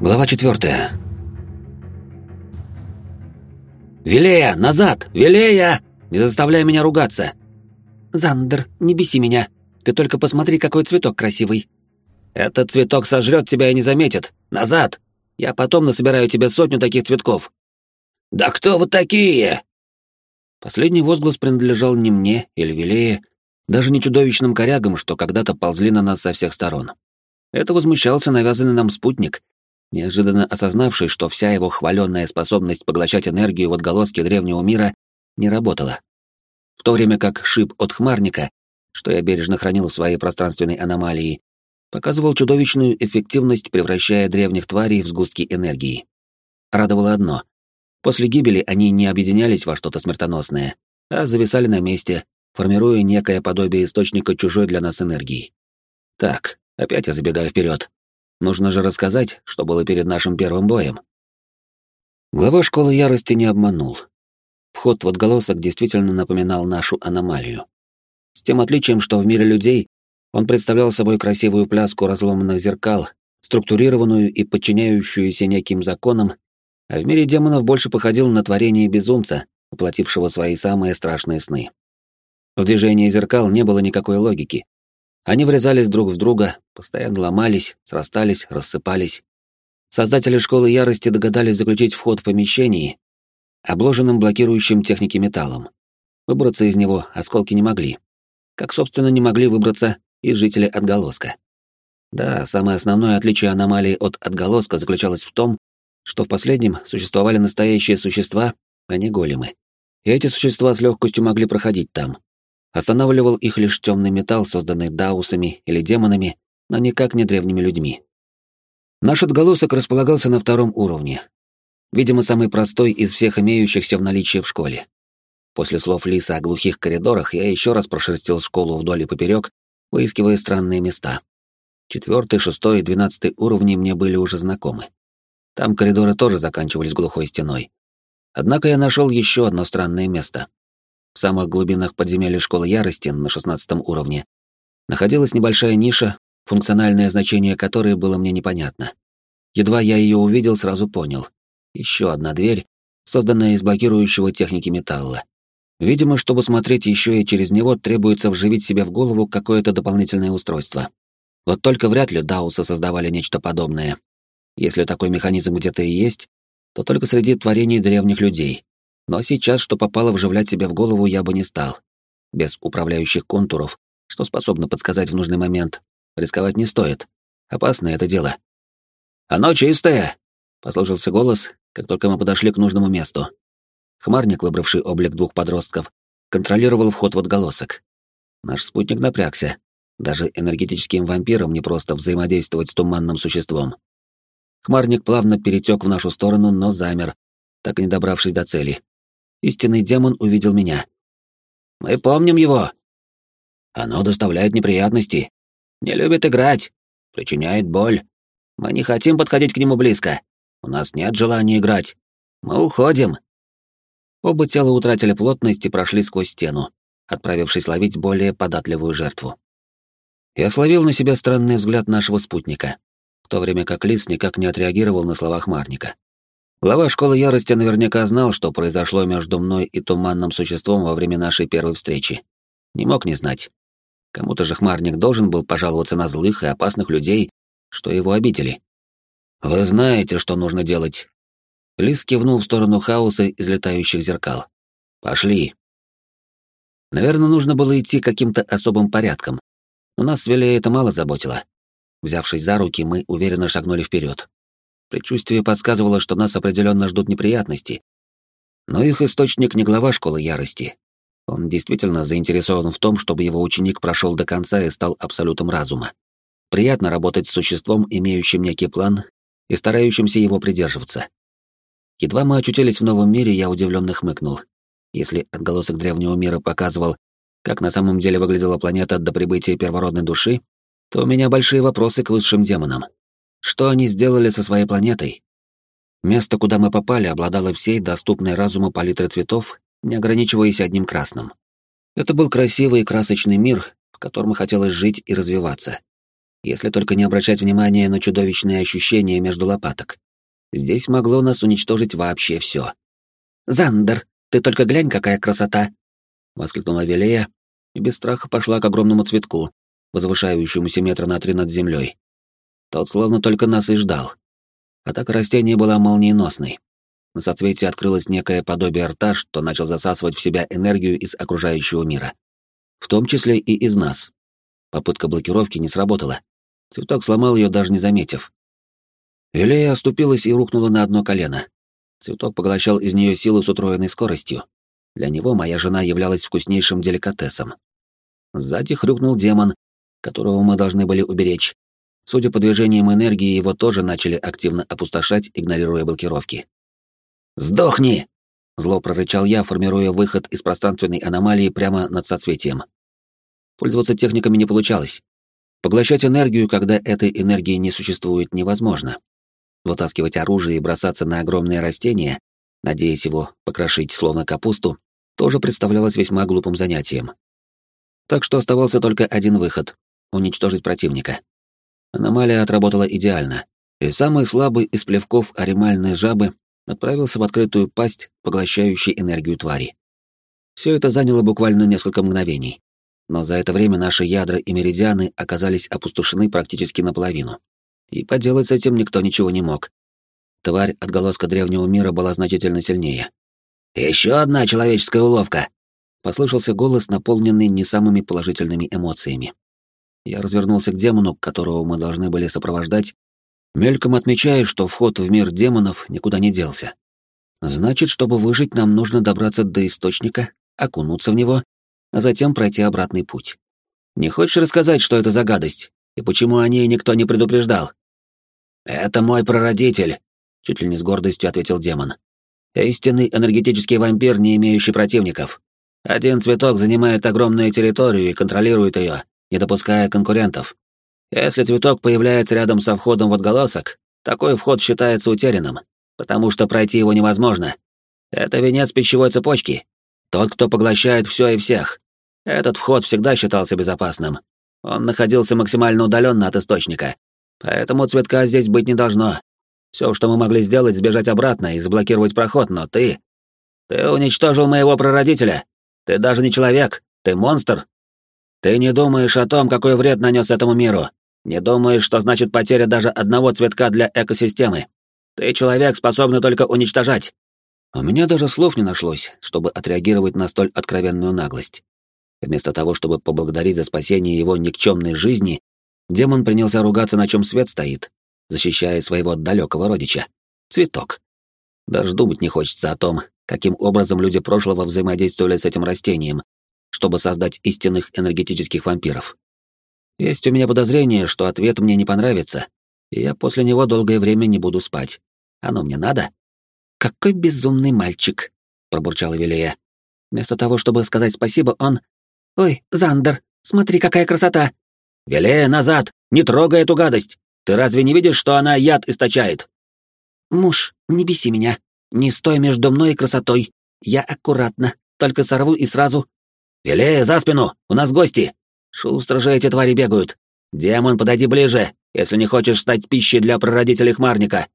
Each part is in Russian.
Глава четвертая. «Велея, назад! Велея! Не заставляй меня ругаться!» «Зандер, не беси меня. Ты только посмотри, какой цветок красивый». «Этот цветок сожрет тебя и не заметит. Назад! Я потом насобираю тебе сотню таких цветков». «Да кто вы такие?» Последний возглас принадлежал не мне или Велее, даже не чудовищным корягам, что когда-то ползли на нас со всех сторон. Это возмущался навязанный нам спутник, неожиданно осознавший, что вся его хваленная способность поглощать энергию в отголоске древнего мира не работала. В то время как шип от хмарника, что я бережно хранил в своей пространственной аномалии, показывал чудовищную эффективность, превращая древних тварей в сгустки энергии. Радовало одно. После гибели они не объединялись во что-то смертоносное, а зависали на месте, формируя некое подобие источника чужой для нас энергии. Так, опять я забегаю вперед. Нужно же рассказать, что было перед нашим первым боем. Глава школы ярости не обманул. Вход в отголосок действительно напоминал нашу аномалию. С тем отличием, что в мире людей он представлял собой красивую пляску разломанных зеркал, структурированную и подчиняющуюся неким законам, а в мире демонов больше походил на творение безумца, воплотившего свои самые страшные сны. В движении зеркал не было никакой логики. Они врезались друг в друга, постоянно ломались, срастались, рассыпались. Создатели школы ярости догадались заключить вход в помещении, обложенным блокирующим техники металлом. Выбраться из него осколки не могли. Как, собственно, не могли выбраться и жители отголоска. Да, самое основное отличие аномалии от отголоска заключалось в том, что в последнем существовали настоящие существа, а не големы. И эти существа с легкостью могли проходить там. Останавливал их лишь темный металл, созданный даусами или демонами, но никак не древними людьми. Наш отголосок располагался на втором уровне. Видимо, самый простой из всех имеющихся в наличии в школе. После слов Лиса о глухих коридорах я еще раз прошерстил школу вдоль и поперек, выискивая странные места. Четвертый, шестой и двенадцатый уровни мне были уже знакомы. Там коридоры тоже заканчивались глухой стеной. Однако я нашел еще одно странное место. В самых глубинах подземелья школы ярости на шестнадцатом уровне находилась небольшая ниша, функциональное значение которой было мне непонятно. Едва я ее увидел, сразу понял. Еще одна дверь, созданная из блокирующего техники металла. Видимо, чтобы смотреть еще и через него, требуется вживить себе в голову какое-то дополнительное устройство. Вот только вряд ли Даусы создавали нечто подобное. Если такой механизм где-то и есть, то только среди творений древних людей, но сейчас, что попало вживлять себе в голову, я бы не стал. Без управляющих контуров, что способно подсказать в нужный момент, рисковать не стоит. Опасно это дело. «Оно чистое!» — послышался голос, как только мы подошли к нужному месту. Хмарник, выбравший облик двух подростков, контролировал вход в отголосок. Наш спутник напрягся. Даже энергетическим вампирам не просто взаимодействовать с туманным существом. Хмарник плавно перетек в нашу сторону, но замер, так и не добравшись до цели истинный демон увидел меня. «Мы помним его. Оно доставляет неприятности, не любит играть, причиняет боль. Мы не хотим подходить к нему близко. У нас нет желания играть. Мы уходим». Оба тела утратили плотность и прошли сквозь стену, отправившись ловить более податливую жертву. Я словил на себя странный взгляд нашего спутника, в то время как Лис никак не отреагировал на слова Хмарника. Глава школы ярости наверняка знал, что произошло между мной и туманным существом во время нашей первой встречи. Не мог не знать. Кому-то же хмарник должен был пожаловаться на злых и опасных людей, что его обидели. «Вы знаете, что нужно делать». Лис кивнул в сторону хаоса из летающих зеркал. «Пошли». Наверное, нужно было идти каким-то особым порядком, но нас с это мало заботило. Взявшись за руки, мы уверенно шагнули вперед. Предчувствие подсказывало, что нас определенно ждут неприятности. Но их источник не глава школы ярости. Он действительно заинтересован в том, чтобы его ученик прошел до конца и стал абсолютом разума. Приятно работать с существом, имеющим некий план и старающимся его придерживаться. Едва мы очутились в новом мире, я удивленно хмыкнул. Если отголосок древнего мира показывал, как на самом деле выглядела планета до прибытия первородной души, то у меня большие вопросы к высшим демонам. Что они сделали со своей планетой? Место, куда мы попали, обладало всей доступной разуму палитры цветов, не ограничиваясь одним красным. Это был красивый и красочный мир, в котором хотелось жить и развиваться. если только не обращать внимания на чудовищные ощущения между лопаток. Здесь могло нас уничтожить вообще все. «Зандер, ты только глянь, какая красота!» — воскликнула Велея и без страха пошла к огромному цветку, возвышающемуся метра на три над землей. Тот словно только нас и ждал. Атака растения была молниеносной. На соцветии открылось некое подобие рта, что начал засасывать в себя энергию из окружающего мира. В том числе и из нас. Попытка блокировки не сработала. Цветок сломал ее, даже не заметив. Велея оступилась и рухнула на одно колено. Цветок поглощал из нее силу с утроенной скоростью. Для него моя жена являлась вкуснейшим деликатесом. Сзади хрюкнул демон, которого мы должны были уберечь. Судя по движениям энергии, его тоже начали активно опустошать, игнорируя блокировки. «Сдохни!» — зло прорычал я, формируя выход из пространственной аномалии прямо над соцветием. Пользоваться техниками не получалось. Поглощать энергию, когда этой энергии не существует, невозможно. Вытаскивать оружие и бросаться на огромное растение, надеясь его покрошить словно капусту, тоже представлялось весьма глупым занятием. Так что оставался только один выход — уничтожить противника. Аномалия отработала идеально, и самый слабый из плевков аримальной жабы отправился в открытую пасть, поглощающей энергию твари. Все это заняло буквально несколько мгновений. Но за это время наши ядра и меридианы оказались опустошены практически наполовину. И поделать с этим никто ничего не мог. Тварь отголоска древнего мира была значительно сильнее. «Еще одна человеческая уловка!» — послышался голос, наполненный не самыми положительными эмоциями. Я развернулся к демону, которого мы должны были сопровождать, мельком отмечая, что вход в мир демонов никуда не делся. Значит, чтобы выжить, нам нужно добраться до источника, окунуться в него, а затем пройти обратный путь. Не хочешь рассказать, что это за гадость, и почему о ней никто не предупреждал? «Это мой прародитель», — чуть ли не с гордостью ответил демон. «Истинный энергетический вампир, не имеющий противников. Один цветок занимает огромную территорию и контролирует ее, не допуская конкурентов. Если цветок появляется рядом со входом в отголосок, такой вход считается утерянным, потому что пройти его невозможно. Это венец пищевой цепочки. Тот, кто поглощает все и всех. Этот вход всегда считался безопасным. Он находился максимально удаленно от источника. Поэтому цветка здесь быть не должно. Все, что мы могли сделать, сбежать обратно и заблокировать проход, но ты... Ты уничтожил моего прародителя. Ты даже не человек, ты монстр. Ты не думаешь о том, какой вред нанес этому миру, не думаешь, что значит потеря даже одного цветка для экосистемы. Ты человек, способный только уничтожать. У меня даже слов не нашлось, чтобы отреагировать на столь откровенную наглость. Вместо того, чтобы поблагодарить за спасение его никчемной жизни, демон принялся ругаться, на чем свет стоит, защищая своего далекого родича. Цветок. Даже думать не хочется о том, каким образом люди прошлого взаимодействовали с этим растением, чтобы создать истинных энергетических вампиров. Есть у меня подозрение, что ответ мне не понравится, и я после него долгое время не буду спать. Оно мне надо? Какой безумный мальчик, пробурчала Вилея. Вместо того, чтобы сказать спасибо, он... Ой, Зандер, смотри, какая красота! Вилея, назад! Не трогай эту гадость! Ты разве не видишь, что она яд источает? Муж, не беси меня. Не стой между мной и красотой. Я аккуратно, только сорву и сразу... Вилея, за спину! У нас гости! Шустро же эти твари бегают. Демон, подойди ближе, если не хочешь стать пищей для прародителей хмарника.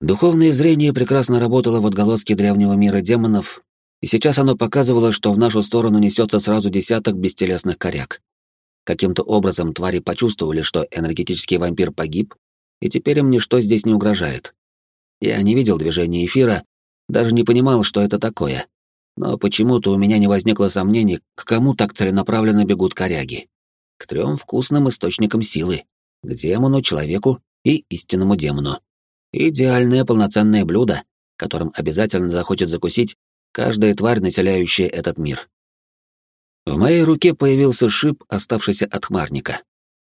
Духовное зрение прекрасно работало в отголоске древнего мира демонов, и сейчас оно показывало, что в нашу сторону несется сразу десяток бестелесных коряк. Каким-то образом твари почувствовали, что энергетический вампир погиб, и теперь им ничто здесь не угрожает. Я не видел движения эфира, даже не понимал, что это такое. Но почему-то у меня не возникло сомнений, к кому так целенаправленно бегут коряги к трем вкусным источникам силы, к демону, человеку и истинному демону. Идеальное полноценное блюдо, которым обязательно захочет закусить каждая тварь, населяющая этот мир. В моей руке появился шип, оставшийся от хмарника.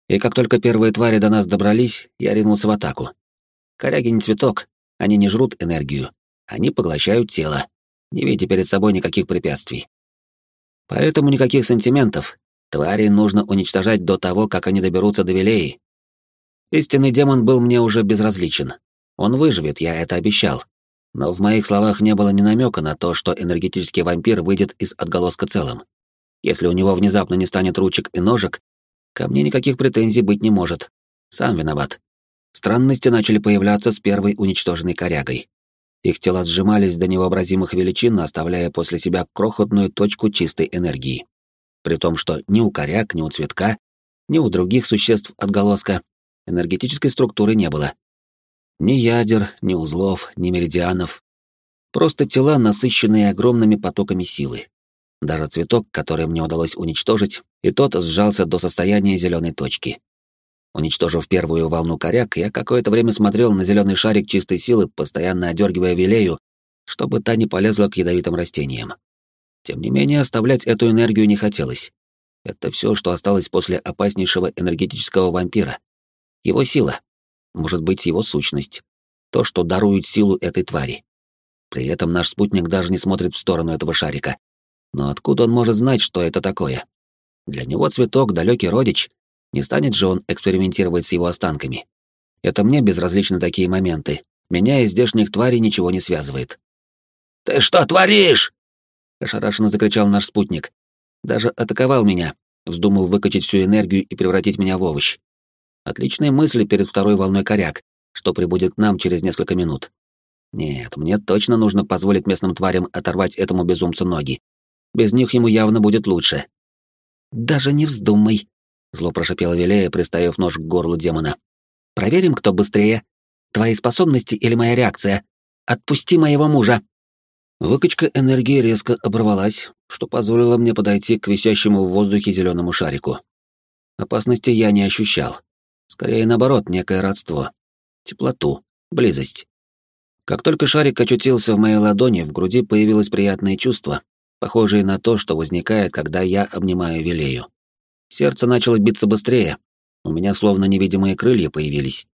И как только первые твари до нас добрались, я ринулся в атаку. Коряги не цветок, они не жрут энергию, они поглощают тело, не видя перед собой никаких препятствий. Поэтому никаких сантиментов, Твари нужно уничтожать до того, как они доберутся до Вилеи. Истинный демон был мне уже безразличен. Он выживет, я это обещал. Но в моих словах не было ни намека на то, что энергетический вампир выйдет из отголоска целым. Если у него внезапно не станет ручек и ножек, ко мне никаких претензий быть не может. Сам виноват. Странности начали появляться с первой уничтоженной корягой. Их тела сжимались до невообразимых величин, оставляя после себя крохотную точку чистой энергии. При том, что ни у коряг, ни у цветка, ни у других существ отголоска энергетической структуры не было. Ни ядер, ни узлов, ни меридианов. Просто тела, насыщенные огромными потоками силы. Даже цветок, который мне удалось уничтожить, и тот сжался до состояния зеленой точки. Уничтожив первую волну коряк, я какое-то время смотрел на зеленый шарик чистой силы, постоянно одергивая Вилею, чтобы та не полезла к ядовитым растениям. Тем не менее, оставлять эту энергию не хотелось. Это все, что осталось после опаснейшего энергетического вампира. Его сила. Может быть, его сущность. То, что дарует силу этой твари. При этом наш спутник даже не смотрит в сторону этого шарика. Но откуда он может знать, что это такое? Для него цветок — далекий родич. Не станет же он экспериментировать с его останками. Это мне безразличны такие моменты. Меня и здешних тварей ничего не связывает. «Ты что творишь?» — ошарашенно закричал наш спутник. Даже атаковал меня, вздумав выкачать всю энергию и превратить меня в овощ. Отличные мысли перед второй волной коряк, что прибудет к нам через несколько минут. Нет, мне точно нужно позволить местным тварям оторвать этому безумцу ноги. Без них ему явно будет лучше. «Даже не вздумай», — зло прошипела Вилея, приставив нож к горлу демона. «Проверим, кто быстрее. Твои способности или моя реакция? Отпусти моего мужа!» Выкачка энергии резко оборвалась, что позволило мне подойти к висящему в воздухе зеленому шарику. Опасности я не ощущал. Скорее, наоборот, некое родство. Теплоту, близость. Как только шарик очутился в моей ладони, в груди появилось приятное чувство, похожее на то, что возникает, когда я обнимаю Вилею. Сердце начало биться быстрее, у меня словно невидимые крылья появились.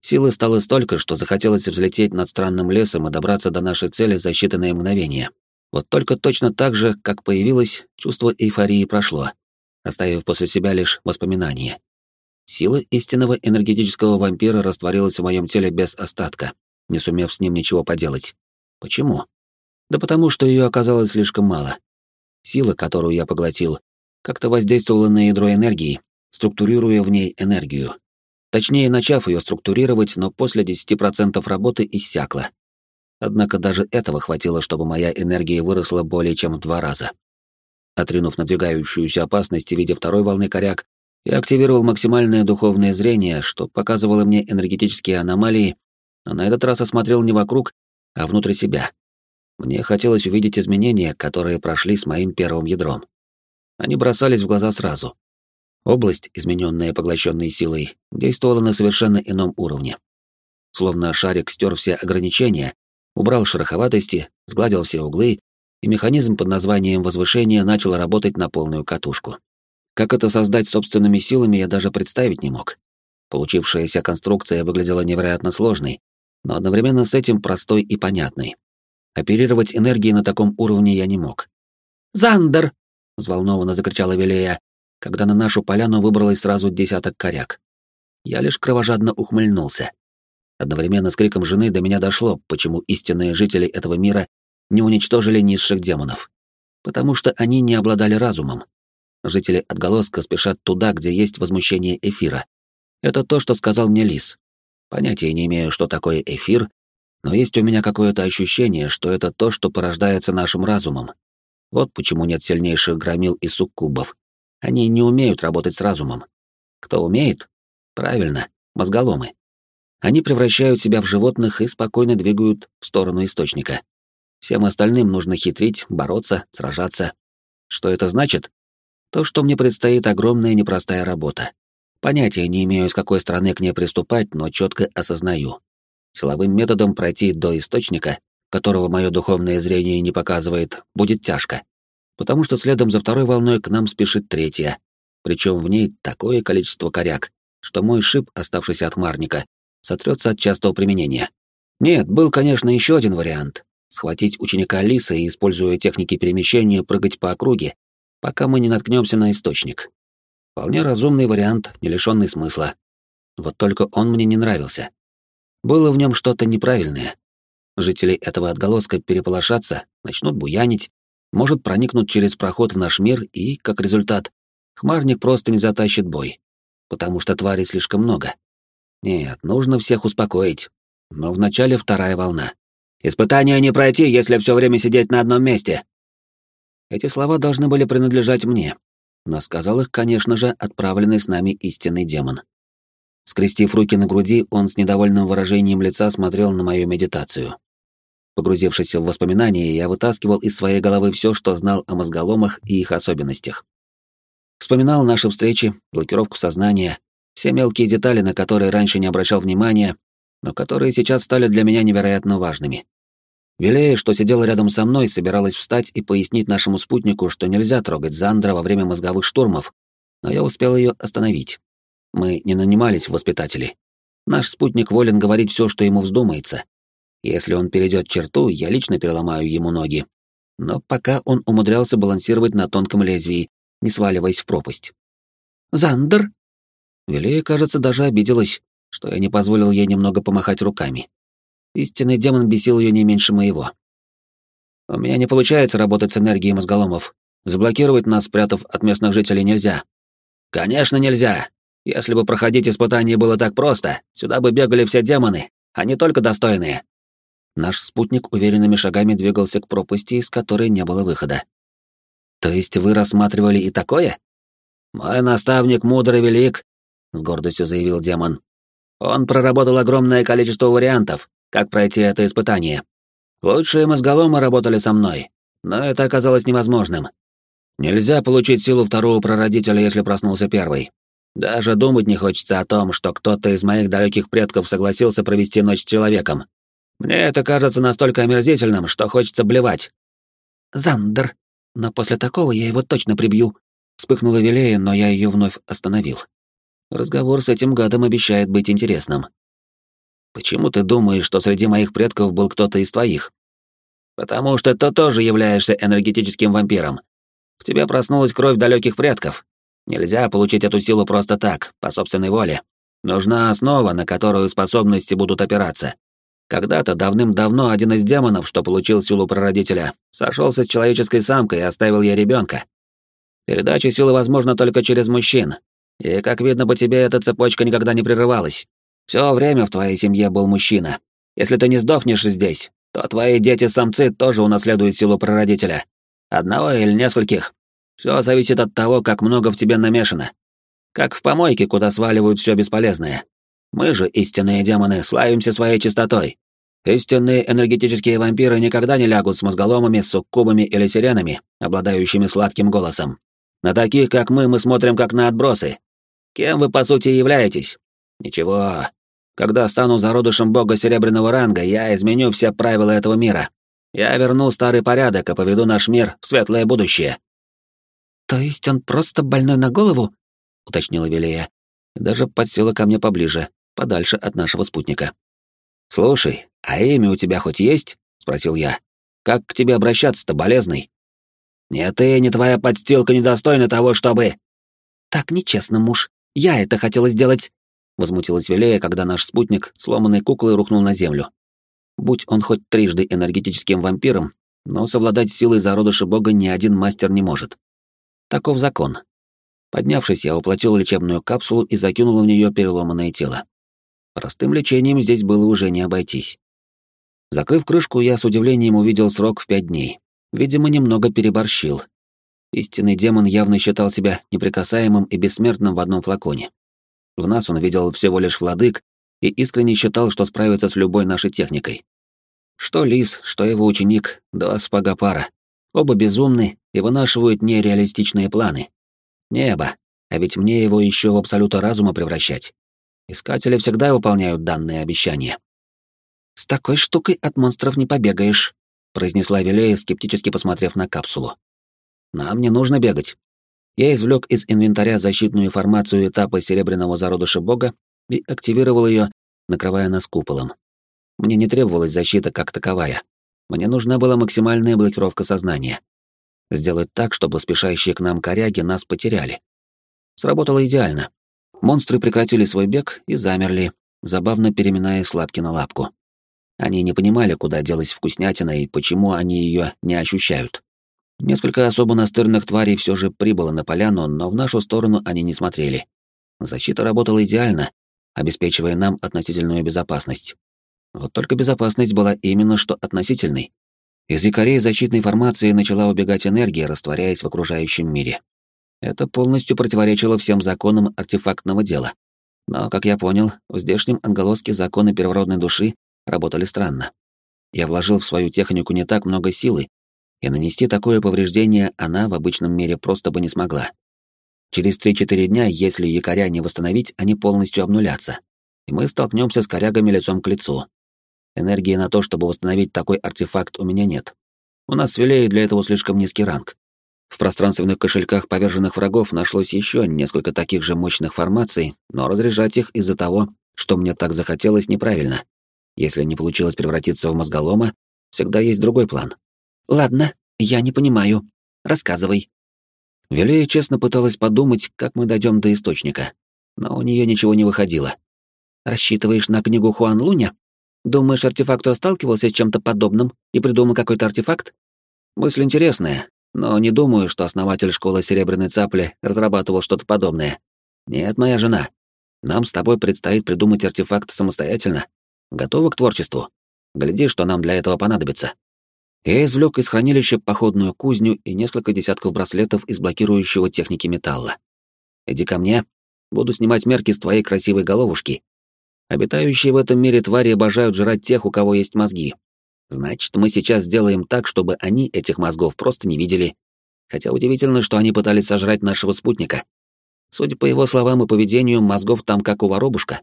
Силы стало столько, что захотелось взлететь над странным лесом и добраться до нашей цели за считанные мгновения. Вот только точно так же, как появилось, чувство эйфории прошло, оставив после себя лишь воспоминания. Сила истинного энергетического вампира растворилась в моем теле без остатка, не сумев с ним ничего поделать. Почему? Да потому что ее оказалось слишком мало. Сила, которую я поглотил, как-то воздействовала на ядро энергии, структурируя в ней энергию. Точнее, начав ее структурировать, но после 10% работы иссякла. Однако даже этого хватило, чтобы моя энергия выросла более чем в два раза. Отринув надвигающуюся опасность в виде второй волны коряк, я активировал максимальное духовное зрение, что показывало мне энергетические аномалии, но на этот раз осмотрел не вокруг, а внутрь себя. Мне хотелось увидеть изменения, которые прошли с моим первым ядром. Они бросались в глаза сразу. Область, измененная поглощенной силой, действовала на совершенно ином уровне. Словно шарик стер все ограничения, убрал шероховатости, сгладил все углы, и механизм под названием возвышения начал работать на полную катушку. Как это создать собственными силами, я даже представить не мог. Получившаяся конструкция выглядела невероятно сложной, но одновременно с этим простой и понятной. Оперировать энергией на таком уровне я не мог. «Зандер!» — взволнованно закричала Велея, когда на нашу поляну выбралось сразу десяток коряк. Я лишь кровожадно ухмыльнулся. Одновременно с криком жены до меня дошло, почему истинные жители этого мира не уничтожили низших демонов. Потому что они не обладали разумом, Жители отголоска спешат туда, где есть возмущение эфира. Это то, что сказал мне Лис. Понятия не имею, что такое эфир, но есть у меня какое-то ощущение, что это то, что порождается нашим разумом. Вот почему нет сильнейших громил и суккубов. Они не умеют работать с разумом. Кто умеет? Правильно, мозголомы. Они превращают себя в животных и спокойно двигают в сторону источника. Всем остальным нужно хитрить, бороться, сражаться. Что это значит? То, что мне предстоит огромная непростая работа. Понятия не имею, с какой стороны к ней приступать, но четко осознаю. Силовым методом пройти до источника, которого мое духовное зрение не показывает, будет тяжко. Потому что следом за второй волной к нам спешит третья. Причем в ней такое количество коряк, что мой шип, оставшийся от марника, сотрется от частого применения. Нет, был, конечно, еще один вариант. Схватить ученика Лиса и, используя техники перемещения, прыгать по округе пока мы не наткнемся на источник. Вполне разумный вариант, не лишенный смысла. Вот только он мне не нравился. Было в нем что-то неправильное. Жители этого отголоска переполошатся, начнут буянить, может проникнуть через проход в наш мир и, как результат, хмарник просто не затащит бой. потому что тварей слишком много. Нет, нужно всех успокоить. Но вначале вторая волна. Испытания не пройти, если все время сидеть на одном месте. Эти слова должны были принадлежать мне, но сказал их, конечно же, отправленный с нами истинный демон. Скрестив руки на груди, он с недовольным выражением лица смотрел на мою медитацию. Погрузившись в воспоминания, я вытаскивал из своей головы все, что знал о мозголомах и их особенностях. Вспоминал наши встречи, блокировку сознания, все мелкие детали, на которые раньше не обращал внимания, но которые сейчас стали для меня невероятно важными. Вилея, что сидела рядом со мной, собиралась встать и пояснить нашему спутнику, что нельзя трогать Зандра во время мозговых штурмов, но я успел ее остановить. Мы не нанимались в воспитатели. Наш спутник волен говорить все, что ему вздумается. Если он перейдет черту, я лично переломаю ему ноги. Но пока он умудрялся балансировать на тонком лезвии, не сваливаясь в пропасть. «Зандер?» Вилея, кажется, даже обиделась, что я не позволил ей немного помахать руками. Истинный демон бесил ее не меньше моего. У меня не получается работать с энергией мозголомов. Заблокировать нас, спрятав от местных жителей, нельзя. Конечно, нельзя. Если бы проходить испытание было так просто, сюда бы бегали все демоны, а не только достойные. Наш спутник уверенными шагами двигался к пропасти, из которой не было выхода. То есть вы рассматривали и такое? Мой наставник мудр и велик, с гордостью заявил демон. Он проработал огромное количество вариантов, как пройти это испытание. Лучшие мозголомы работали со мной, но это оказалось невозможным. Нельзя получить силу второго прародителя, если проснулся первый. Даже думать не хочется о том, что кто-то из моих далеких предков согласился провести ночь с человеком. Мне это кажется настолько омерзительным, что хочется блевать. Зандер, но после такого я его точно прибью. Вспыхнула Вилея, но я ее вновь остановил. Разговор с этим гадом обещает быть интересным. Почему ты думаешь, что среди моих предков был кто-то из твоих? Потому что ты тоже являешься энергетическим вампиром. В тебе проснулась кровь далеких предков. Нельзя получить эту силу просто так, по собственной воле. Нужна основа, на которую способности будут опираться. Когда-то давным-давно один из демонов, что получил силу прародителя, сошелся с человеческой самкой и оставил ей ребенка. Передача силы возможна только через мужчин, и, как видно по тебе, эта цепочка никогда не прерывалась. Все время в твоей семье был мужчина. Если ты не сдохнешь здесь, то твои дети-самцы тоже унаследуют силу прародителя. Одного или нескольких. Все зависит от того, как много в тебе намешано. Как в помойке, куда сваливают все бесполезное. Мы же, истинные демоны, славимся своей чистотой. Истинные энергетические вампиры никогда не лягут с мозголомами, суккубами или сиренами, обладающими сладким голосом. На таких, как мы, мы смотрим как на отбросы, Кем вы, по сути, являетесь? Ничего. Когда стану зародышем бога серебряного ранга, я изменю все правила этого мира. Я верну старый порядок и поведу наш мир в светлое будущее. То есть он просто больной на голову? уточнила Велия. Даже подсела ко мне поближе, подальше от нашего спутника. Слушай, а имя у тебя хоть есть? спросил я. Как к тебе обращаться-то, болезный? Нет, ты, не твоя подстилка недостойна того, чтобы... Так нечестно, муж. Я это хотела сделать!» — возмутилась Велея, когда наш спутник, сломанной куклой, рухнул на землю. Будь он хоть трижды энергетическим вампиром, но совладать силой зародыша бога ни один мастер не может. Таков закон. Поднявшись, я уплатил лечебную капсулу и закинул в нее переломанное тело. Простым лечением здесь было уже не обойтись. Закрыв крышку, я с удивлением увидел срок в пять дней. Видимо, немного переборщил, Истинный демон явно считал себя неприкасаемым и бессмертным в одном флаконе. В нас он видел всего лишь владык и искренне считал, что справится с любой нашей техникой. Что Лис, что его ученик, два спагопара. Оба безумны и вынашивают нереалистичные планы. Небо, а ведь мне его еще в абсолюта разума превращать. Искатели всегда выполняют данные обещания. «С такой штукой от монстров не побегаешь», — произнесла Вилея, скептически посмотрев на капсулу. Нам не нужно бегать. Я извлек из инвентаря защитную информацию этапа серебряного зародыша бога и активировал ее, накрывая нас куполом. Мне не требовалась защита как таковая. Мне нужна была максимальная блокировка сознания. Сделать так, чтобы спешащие к нам коряги нас потеряли. Сработало идеально. Монстры прекратили свой бег и замерли, забавно переминая с лапки на лапку. Они не понимали, куда делась вкуснятина и почему они ее не ощущают. Несколько особо настырных тварей все же прибыло на поляну, но в нашу сторону они не смотрели. Защита работала идеально, обеспечивая нам относительную безопасность. Вот только безопасность была именно что относительной. Из якорей защитной формации начала убегать энергия, растворяясь в окружающем мире. Это полностью противоречило всем законам артефактного дела. Но, как я понял, в здешнем анголоске законы первородной души работали странно. Я вложил в свою технику не так много силы, и нанести такое повреждение она в обычном мире просто бы не смогла. Через 3-4 дня, если якоря не восстановить, они полностью обнулятся, и мы столкнемся с корягами лицом к лицу. Энергии на то, чтобы восстановить такой артефакт, у меня нет. У нас с Вилеей для этого слишком низкий ранг. В пространственных кошельках поверженных врагов нашлось еще несколько таких же мощных формаций, но разряжать их из-за того, что мне так захотелось, неправильно. Если не получилось превратиться в мозголома, всегда есть другой план. Ладно, я не понимаю. Рассказывай. Велея честно пыталась подумать, как мы дойдем до источника, но у нее ничего не выходило. Рассчитываешь на книгу Хуан Луня? Думаешь, артефактор сталкивался с чем-то подобным и придумал какой-то артефакт? Мысль интересная, но не думаю, что основатель школы Серебряной Цапли разрабатывал что-то подобное. Нет, моя жена. Нам с тобой предстоит придумать артефакт самостоятельно. Готовы к творчеству? Гляди, что нам для этого понадобится. Я извлек из хранилища походную кузню и несколько десятков браслетов из блокирующего техники металла. Иди ко мне, буду снимать мерки с твоей красивой головушки. Обитающие в этом мире твари обожают жрать тех, у кого есть мозги. Значит, мы сейчас сделаем так, чтобы они этих мозгов просто не видели. Хотя удивительно, что они пытались сожрать нашего спутника. Судя по его словам и поведению, мозгов там как у воробушка.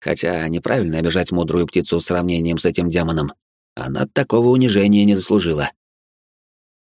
Хотя неправильно обижать мудрую птицу сравнением с этим демоном. Она такого унижения не заслужила.